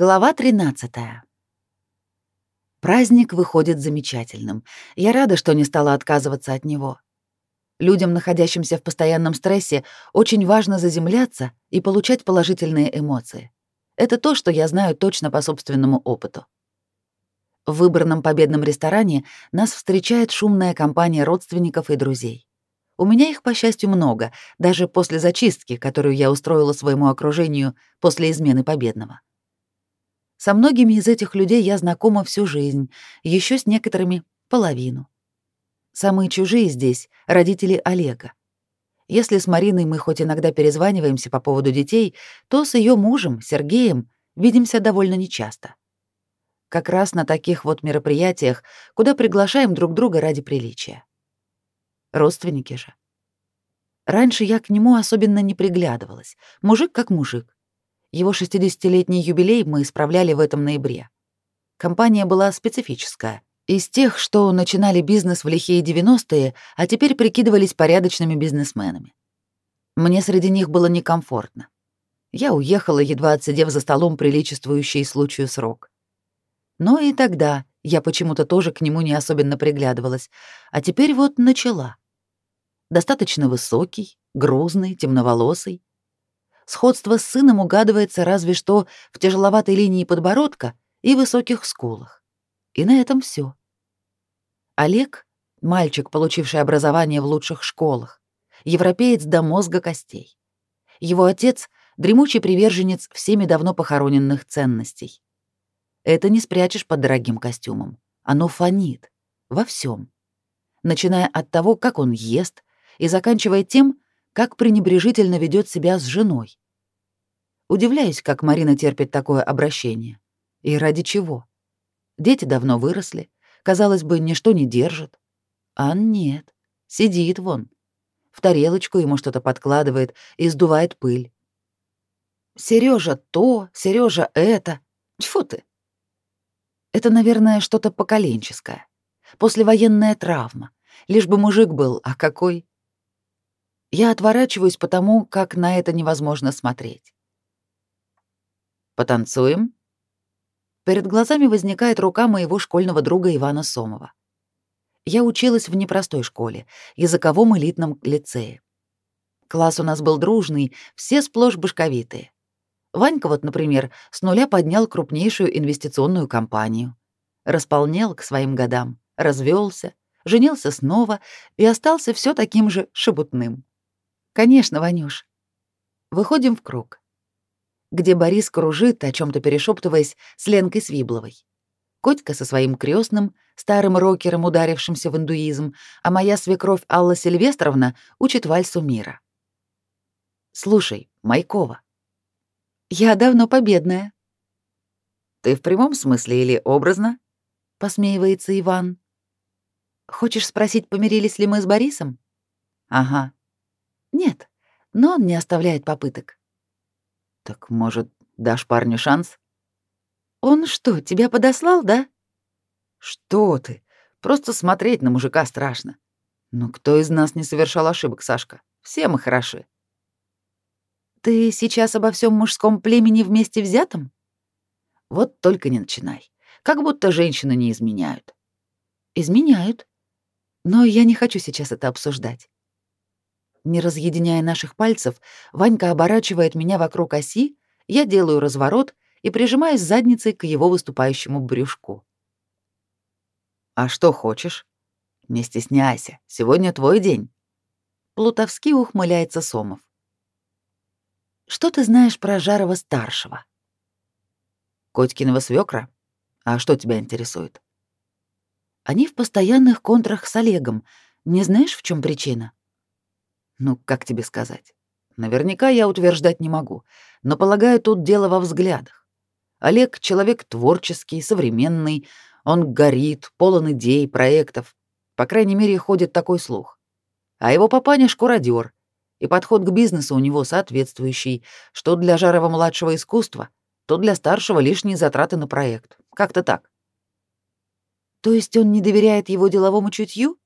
Глава 13. Праздник выходит замечательным. Я рада, что не стала отказываться от него. Людям, находящимся в постоянном стрессе, очень важно заземляться и получать положительные эмоции. Это то, что я знаю точно по собственному опыту. В выбранном победном ресторане нас встречает шумная компания родственников и друзей. У меня их, по счастью, много, даже после зачистки, которую я устроила своему окружению после измены победного. Со многими из этих людей я знакома всю жизнь, еще с некоторыми — половину. Самые чужие здесь — родители Олега. Если с Мариной мы хоть иногда перезваниваемся по поводу детей, то с ее мужем, Сергеем, видимся довольно нечасто. Как раз на таких вот мероприятиях, куда приглашаем друг друга ради приличия. Родственники же. Раньше я к нему особенно не приглядывалась. Мужик как мужик. Его 60-летний юбилей мы справляли в этом ноябре. Компания была специфическая. Из тех, что начинали бизнес в лихие 90-е, а теперь прикидывались порядочными бизнесменами. Мне среди них было некомфортно. Я уехала, едва отсидев за столом приличествующий случаю срок. Но и тогда я почему-то тоже к нему не особенно приглядывалась, а теперь вот начала. Достаточно высокий, грузный, темноволосый, Сходство с сыном угадывается разве что в тяжеловатой линии подбородка и высоких скулах. И на этом все. Олег — мальчик, получивший образование в лучших школах, европеец до мозга костей. Его отец — дремучий приверженец всеми давно похороненных ценностей. Это не спрячешь под дорогим костюмом. Оно фонит. Во всем. Начиная от того, как он ест, и заканчивая тем, как пренебрежительно ведет себя с женой. Удивляюсь, как Марина терпит такое обращение. И ради чего? Дети давно выросли, казалось бы, ничто не держит. А нет, сидит вон. В тарелочку ему что-то подкладывает и сдувает пыль. Сережа то, Сережа это. Тьфу ты. Это, наверное, что-то поколенческое. Послевоенная травма. Лишь бы мужик был, а какой? Я отворачиваюсь потому, как на это невозможно смотреть. «Потанцуем?» Перед глазами возникает рука моего школьного друга Ивана Сомова. Я училась в непростой школе, языковом элитном лицее. Класс у нас был дружный, все сплошь башковитые. Ванька вот, например, с нуля поднял крупнейшую инвестиционную компанию. Располнел к своим годам, развелся, женился снова и остался все таким же шебутным. Конечно, Ванюш. Выходим в круг, где Борис кружит, о чем то перешептываясь с Ленкой Свибловой. Котька со своим крестным, старым рокером, ударившимся в индуизм, а моя свекровь Алла Сильвестровна учит вальсу мира. Слушай, Майкова. Я давно победная. Ты в прямом смысле или образно? Посмеивается Иван. Хочешь спросить, помирились ли мы с Борисом? Ага. Нет, но он не оставляет попыток. Так, может, дашь парню шанс? Он что, тебя подослал, да? Что ты? Просто смотреть на мужика страшно. Ну кто из нас не совершал ошибок, Сашка? Все мы хороши. Ты сейчас обо всем мужском племени вместе взятом? Вот только не начинай. Как будто женщины не изменяют. Изменяют. Но я не хочу сейчас это обсуждать. Не разъединяя наших пальцев, Ванька оборачивает меня вокруг оси, я делаю разворот и прижимаюсь задницей к его выступающему брюшку. «А что хочешь? Не стесняйся, сегодня твой день». Плутовски ухмыляется Сомов. «Что ты знаешь про Жарова-старшего?» «Котькиного свекра? А что тебя интересует?» «Они в постоянных контрах с Олегом. Не знаешь, в чем причина?» Ну, как тебе сказать? Наверняка я утверждать не могу, но полагаю, тут дело во взглядах. Олег — человек творческий, современный, он горит, полон идей, проектов. По крайней мере, ходит такой слух. А его папаня — шкуродер, и подход к бизнесу у него соответствующий, что для Жарова-младшего искусства, то для старшего лишние затраты на проект. Как-то так. То есть он не доверяет его деловому чутью?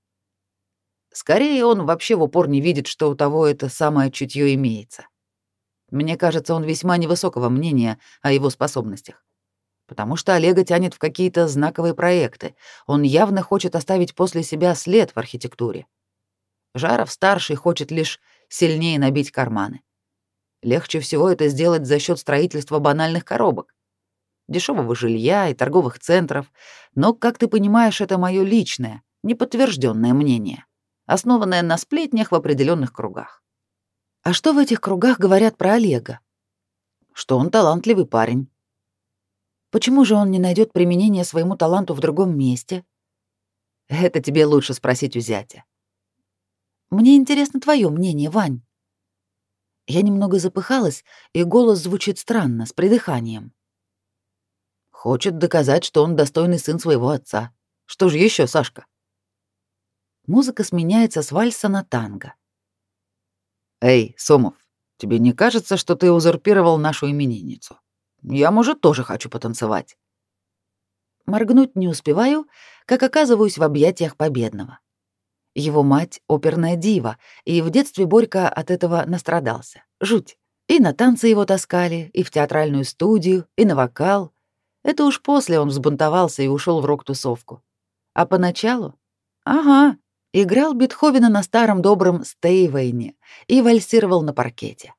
Скорее, он вообще в упор не видит, что у того это самое чутье имеется. Мне кажется, он весьма невысокого мнения о его способностях. потому что Олега тянет в какие-то знаковые проекты. Он явно хочет оставить после себя след в архитектуре. Жаров-старший хочет лишь сильнее набить карманы. Легче всего это сделать за счет строительства банальных коробок, дешевого жилья и торговых центров, но, как ты понимаешь, это мое личное, неподтвержденное мнение, основанное на сплетнях в определенных кругах. А что в этих кругах говорят про Олега? Что он талантливый парень, Почему же он не найдет применение своему таланту в другом месте? Это тебе лучше спросить у зятя. Мне интересно твое мнение, Вань. Я немного запыхалась, и голос звучит странно, с придыханием. Хочет доказать, что он достойный сын своего отца. Что же еще, Сашка? Музыка сменяется с вальса на танго. Эй, Сомов, тебе не кажется, что ты узурпировал нашу именинницу? Я, может, тоже хочу потанцевать. Моргнуть не успеваю, как оказываюсь в объятиях победного. Его мать — оперная дива, и в детстве Борька от этого настрадался. Жуть. И на танцы его таскали, и в театральную студию, и на вокал. Это уж после он взбунтовался и ушел в рок-тусовку. А поначалу? Ага, играл Бетховена на старом добром Стейвейне и вальсировал на паркете.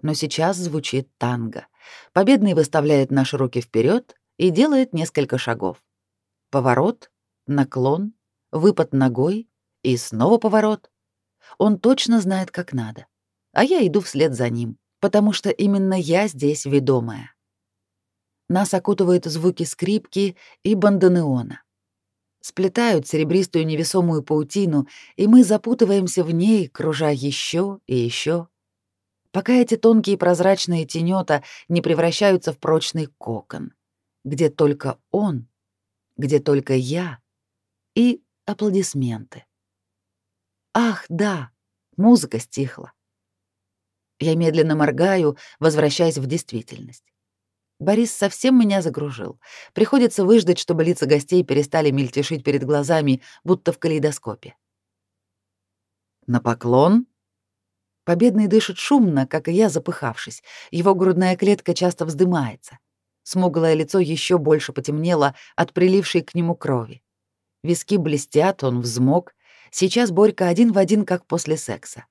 Но сейчас звучит танго. Победный выставляет наши руки вперед и делает несколько шагов. Поворот, наклон, выпад ногой и снова поворот. Он точно знает, как надо. А я иду вслед за ним, потому что именно я здесь ведомая. Нас окутывают звуки скрипки и бандонеона. Сплетают серебристую невесомую паутину, и мы запутываемся в ней, кружа еще и еще пока эти тонкие прозрачные тенета не превращаются в прочный кокон, где только он, где только я и аплодисменты. Ах, да, музыка стихла. Я медленно моргаю, возвращаясь в действительность. Борис совсем меня загружил. Приходится выждать, чтобы лица гостей перестали мельтешить перед глазами, будто в калейдоскопе. На поклон Победный дышит шумно, как и я, запыхавшись. Его грудная клетка часто вздымается. Смуглое лицо еще больше потемнело от прилившей к нему крови. Виски блестят, он взмок. Сейчас Борька один в один, как после секса.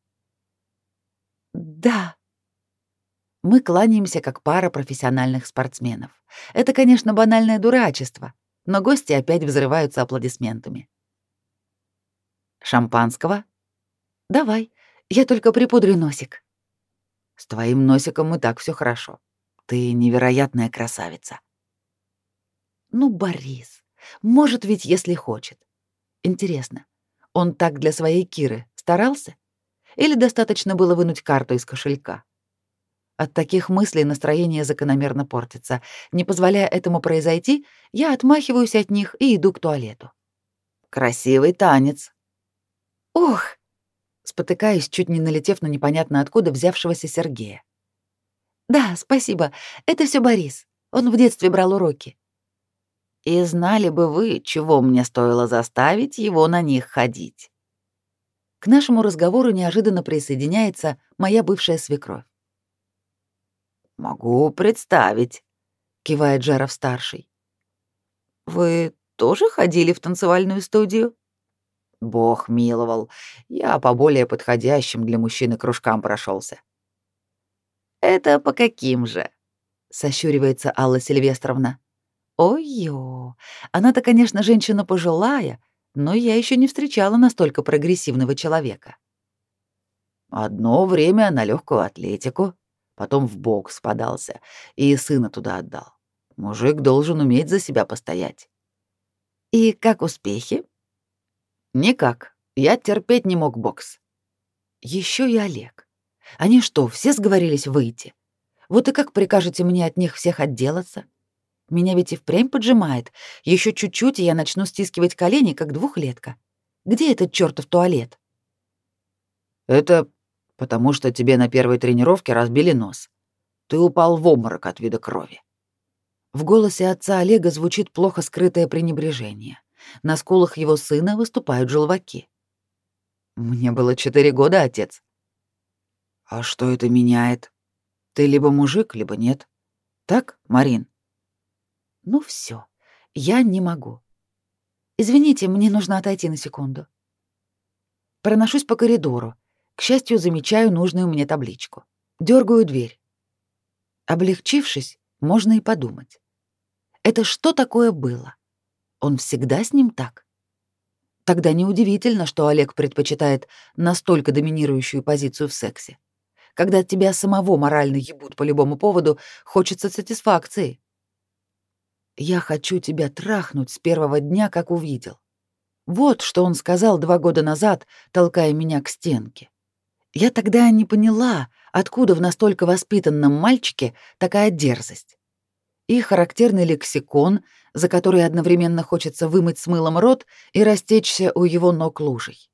«Да». Мы кланяемся, как пара профессиональных спортсменов. Это, конечно, банальное дурачество, но гости опять взрываются аплодисментами. «Шампанского?» «Давай», я только припудрю носик. С твоим носиком и так все хорошо. Ты невероятная красавица. Ну, Борис, может ведь, если хочет. Интересно, он так для своей Киры старался? Или достаточно было вынуть карту из кошелька? От таких мыслей настроение закономерно портится. Не позволяя этому произойти, я отмахиваюсь от них и иду к туалету. Красивый танец. Ох, спотыкаясь, чуть не налетев на непонятно откуда взявшегося Сергея. «Да, спасибо. Это все Борис. Он в детстве брал уроки». «И знали бы вы, чего мне стоило заставить его на них ходить». К нашему разговору неожиданно присоединяется моя бывшая свекровь. «Могу представить», — кивает Жаров-старший. «Вы тоже ходили в танцевальную студию?» Бог миловал. Я по более подходящим для мужчины кружкам прошелся. Это по каким же? сощуривается Алла Сильвестровна. Ой-ё, она-то, конечно, женщина пожилая, но я еще не встречала настолько прогрессивного человека. Одно время на легкую атлетику, потом в бокс подался и сына туда отдал. Мужик должен уметь за себя постоять. И как успехи? Никак. Я терпеть не мог бокс. Еще и Олег. Они что, все сговорились выйти? Вот и как прикажете мне от них всех отделаться? Меня ведь и впрямь поджимает. Еще чуть-чуть, и я начну стискивать колени, как двухлетка. Где этот чертов туалет? Это потому что тебе на первой тренировке разбили нос. Ты упал в обморок от вида крови. В голосе отца Олега звучит плохо скрытое пренебрежение. На скулах его сына выступают желваки. Мне было четыре года, отец. А что это меняет? Ты либо мужик, либо нет. Так, Марин? Ну все, я не могу. Извините, мне нужно отойти на секунду. Проношусь по коридору. К счастью, замечаю нужную мне табличку. Дергаю дверь. Облегчившись, можно и подумать. Это что такое было? Он всегда с ним так? Тогда неудивительно, что Олег предпочитает настолько доминирующую позицию в сексе. Когда тебя самого морально ебут по любому поводу, хочется сатисфакции. «Я хочу тебя трахнуть с первого дня, как увидел». Вот что он сказал два года назад, толкая меня к стенке. Я тогда не поняла, откуда в настолько воспитанном мальчике такая дерзость и характерный лексикон, за который одновременно хочется вымыть с мылом рот и растечься у его ног лужей.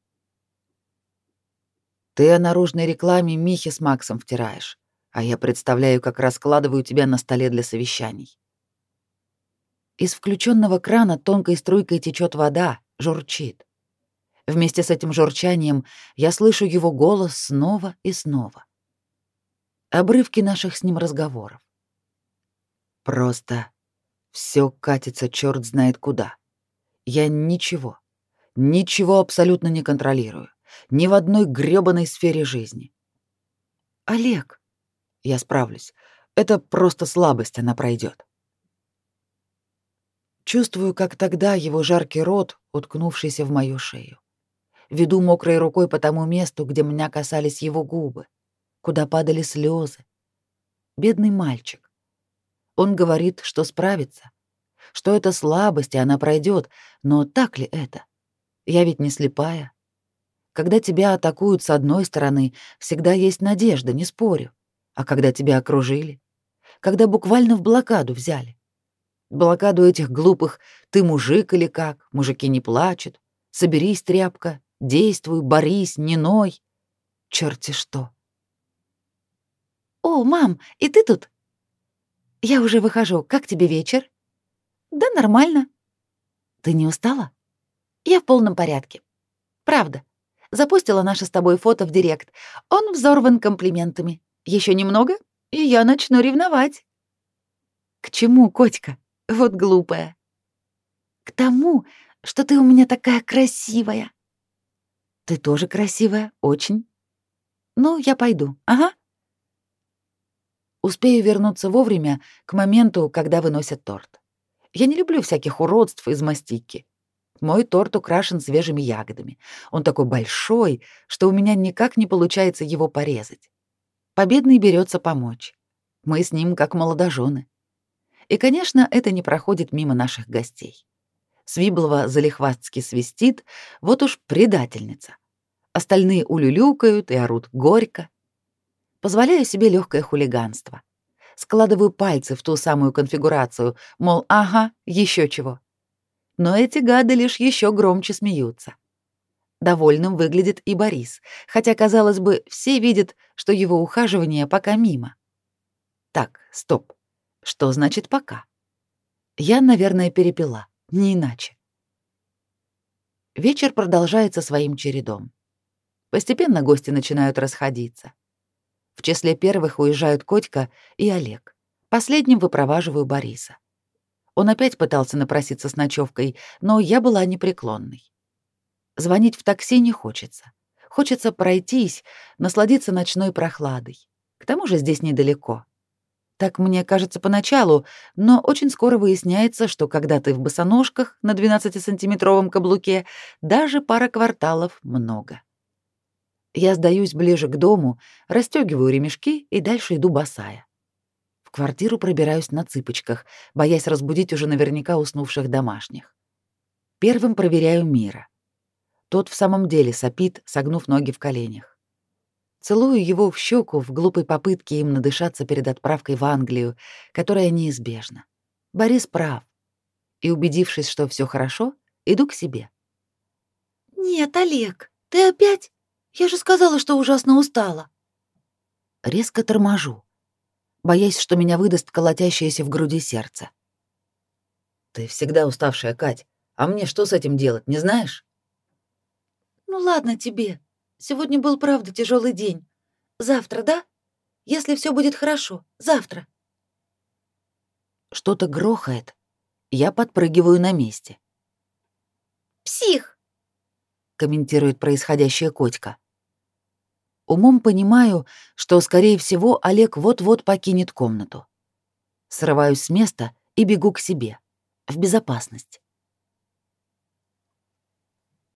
Ты о наружной рекламе Михи с Максом втираешь, а я представляю, как раскладываю тебя на столе для совещаний. Из включенного крана тонкой струйкой течет вода, журчит. Вместе с этим журчанием я слышу его голос снова и снова. Обрывки наших с ним разговоров. Просто все катится черт знает куда. Я ничего, ничего абсолютно не контролирую. Ни в одной грёбаной сфере жизни. Олег, я справлюсь. Это просто слабость, она пройдет. Чувствую, как тогда его жаркий рот, уткнувшийся в мою шею. Веду мокрой рукой по тому месту, где меня касались его губы, куда падали слезы. Бедный мальчик. Он говорит, что справится, что это слабость, и она пройдет, но так ли это? Я ведь не слепая. Когда тебя атакуют с одной стороны, всегда есть надежда, не спорю. А когда тебя окружили? Когда буквально в блокаду взяли? Блокаду этих глупых «ты мужик» или как, мужики не плачут, соберись, тряпка, действуй, борись, не ной. Черти что. «О, мам, и ты тут?» Я уже выхожу. Как тебе вечер? Да нормально. Ты не устала? Я в полном порядке. Правда. Запустила наше с тобой фото в директ. Он взорван комплиментами. Еще немного, и я начну ревновать. К чему, котика? Вот глупая. К тому, что ты у меня такая красивая. Ты тоже красивая, очень. Ну, я пойду. Ага. Успею вернуться вовремя к моменту, когда выносят торт. Я не люблю всяких уродств из мастики. Мой торт украшен свежими ягодами. Он такой большой, что у меня никак не получается его порезать. Победный берется помочь. Мы с ним как молодожены. И, конечно, это не проходит мимо наших гостей. Свиблова залихвастски свистит, вот уж предательница. Остальные улюлюкают и орут горько. Позволяю себе легкое хулиганство. Складываю пальцы в ту самую конфигурацию, мол, ага, еще чего. Но эти гады лишь еще громче смеются. Довольным выглядит и Борис, хотя, казалось бы, все видят, что его ухаживание пока мимо. Так, стоп. Что значит «пока»? Я, наверное, перепила, не иначе. Вечер продолжается своим чередом. Постепенно гости начинают расходиться. В числе первых уезжают Котька и Олег. Последним выпроваживаю Бориса. Он опять пытался напроситься с ночевкой, но я была непреклонной. Звонить в такси не хочется. Хочется пройтись, насладиться ночной прохладой. К тому же здесь недалеко. Так мне кажется поначалу, но очень скоро выясняется, что когда ты в босоножках на 12-сантиметровом каблуке, даже пара кварталов много. Я сдаюсь ближе к дому, расстегиваю ремешки и дальше иду босая. В квартиру пробираюсь на цыпочках, боясь разбудить уже наверняка уснувших домашних. Первым проверяю Мира. Тот в самом деле сопит, согнув ноги в коленях. Целую его в щеку в глупой попытке им надышаться перед отправкой в Англию, которая неизбежна. Борис прав. И убедившись, что все хорошо, иду к себе. «Нет, Олег, ты опять?» Я же сказала, что ужасно устала. Резко торможу, боясь, что меня выдаст колотящееся в груди сердце. Ты всегда уставшая, Кать. А мне что с этим делать, не знаешь? Ну ладно тебе. Сегодня был правда тяжелый день. Завтра, да? Если все будет хорошо, завтра. Что-то грохает, Я подпрыгиваю на месте. «Псих!» — комментирует происходящее Котька. Умом понимаю, что, скорее всего, Олег вот-вот покинет комнату. Срываюсь с места и бегу к себе. В безопасность.